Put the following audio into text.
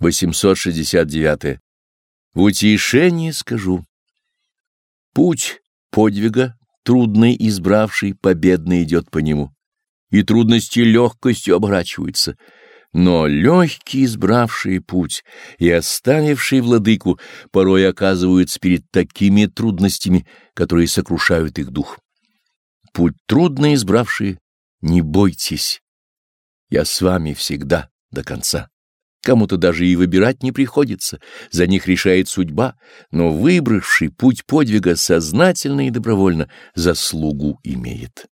869. В утешение скажу. Путь подвига, трудный избравший, победно идет по нему, и трудности легкостью оборачиваются, но легкий избравший путь и оставивший владыку порой оказываются перед такими трудностями, которые сокрушают их дух. Путь трудно избравшие, не бойтесь, я с вами всегда до конца. Кому-то даже и выбирать не приходится, за них решает судьба, но выбравший путь подвига сознательно и добровольно заслугу имеет.